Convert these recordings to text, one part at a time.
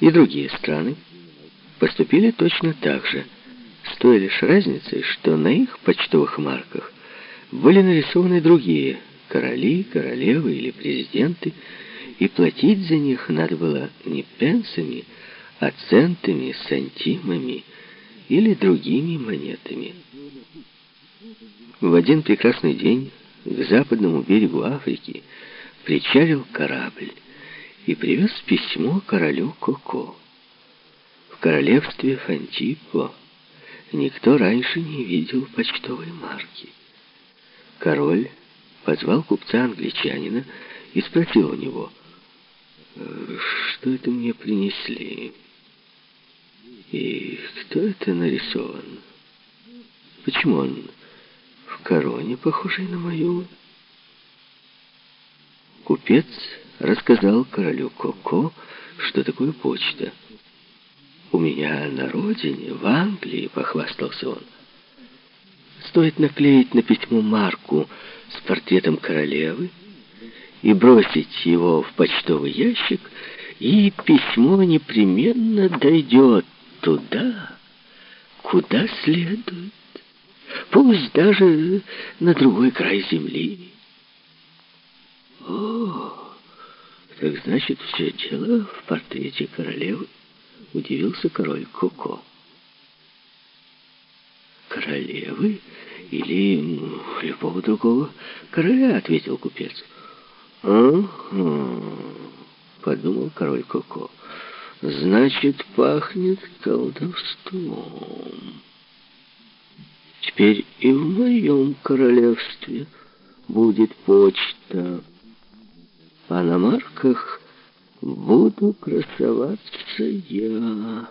и другие страны поступили точно так же, с той лишь разницей, что на их почтовых марках были нарисованы другие короли, королевы или президенты, и платить за них надо было не пенсами, а центами, сантимами или другими монетами. В один прекрасный день к западному берегу Африки причалил корабль и привез письмо королю Коко. В королевстве Фантипо никто раньше не видел почтовой марки. Король позвал купца-англичанина и спросил у него, что это мне принесли и кто это нарисован. Почему он в короне, похожей на мою? Купец рассказал королю Коко, что такое почта. «У меня на родине, в Англии», — похвастался он. «Стоит наклеить на письмо марку с портретом королевы и бросить его в почтовый ящик, и письмо непременно дойдет туда, куда следует, пусть даже на другой край земли». «О, так значит, все дело в портрете королевы?» — удивился король Коко. «Королевы или любого другого короля?» — ответил купец. Подумал король Коко. «Значит, пахнет колдовством. Теперь и в моем королевстве будет почта» а на марках буду красоваться я.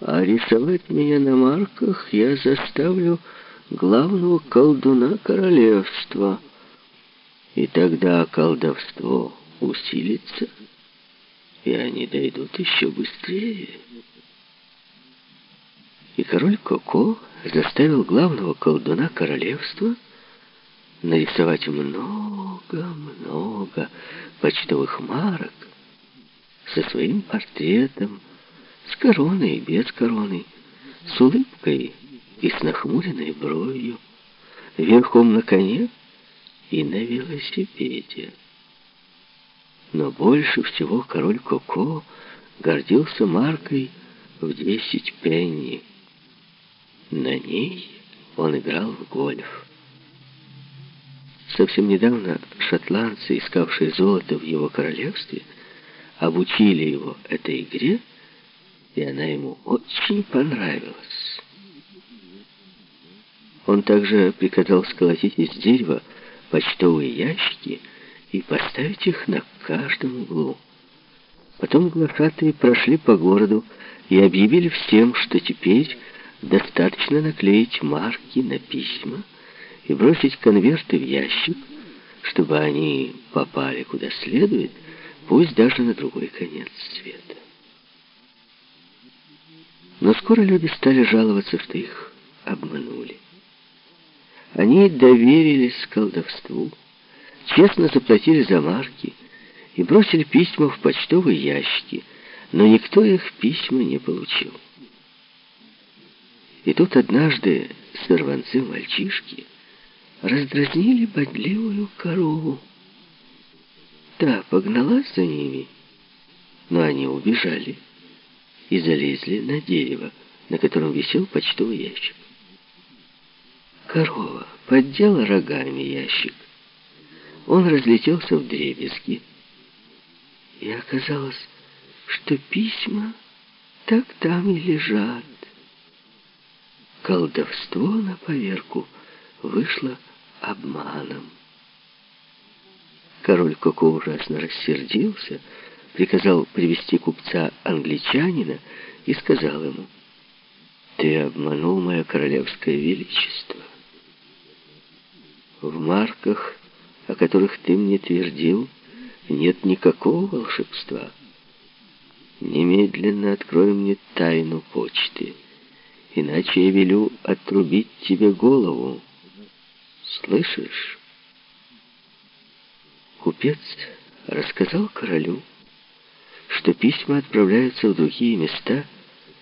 А рисовать меня на марках я заставлю главного колдуна королевства. И тогда колдовство усилится, и они дойдут еще быстрее. И король Коко заставил главного колдуна королевства нарисовать много-много почтовых марок со своим портретом, с короной и без короны, с улыбкой и с нахмуренной бровью, верхом на коне и на велосипеде. Но больше всего король Коко гордился маркой в десять пенни. На ней он играл в гольф. Совсем недавно шотландцы, искавшие золото в его королевстве, обучили его этой игре, и она ему очень понравилась. Он также приказал сколотить из дерева почтовые ящики и поставить их на каждом углу. Потом глашатые прошли по городу и объявили всем, что теперь достаточно наклеить марки на письма, и бросить конверты в ящик, чтобы они попали куда следует, пусть даже на другой конец света. Но скоро люди стали жаловаться, что их обманули. Они доверились колдовству, честно заплатили за марки и бросили письма в почтовые ящики, но никто их письма не получил. И тут однажды сорванцы-мальчишки раздразнили бодливую корову. Та погналась за ними, но они убежали и залезли на дерево, на котором висел почтовый ящик. Корова поддела рогами ящик. Он разлетелся в дребезги. И оказалось, что письма так там и лежат. Колдовство на поверку вышло обманом. Король Коко ужасно рассердился, приказал привести купца-англичанина и сказал ему, «Ты обманул мое королевское величество. В марках, о которых ты мне твердил, нет никакого волшебства. Немедленно открой мне тайну почты, иначе я велю отрубить тебе голову». Слышишь? Купец рассказал королю, что письма отправляются в другие места –